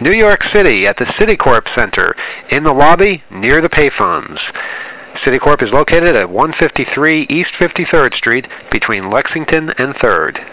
New York City at the Citicorp Center in the lobby near the payphones. Citicorp is located at 153 East 53rd Street between Lexington and 3rd.